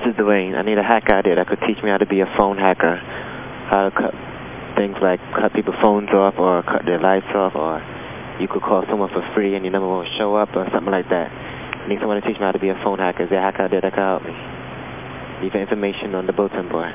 This is Dwayne. I need a hacker idea. that could teach me how to be a phone hacker, how to cut things like cut people's phones off or cut their lights off or you could call someone for free and your number won't show up or something like that. I need someone to teach me how to be a phone hacker. Is there a hacker out there that can help me? Leave your information on the bulletin board.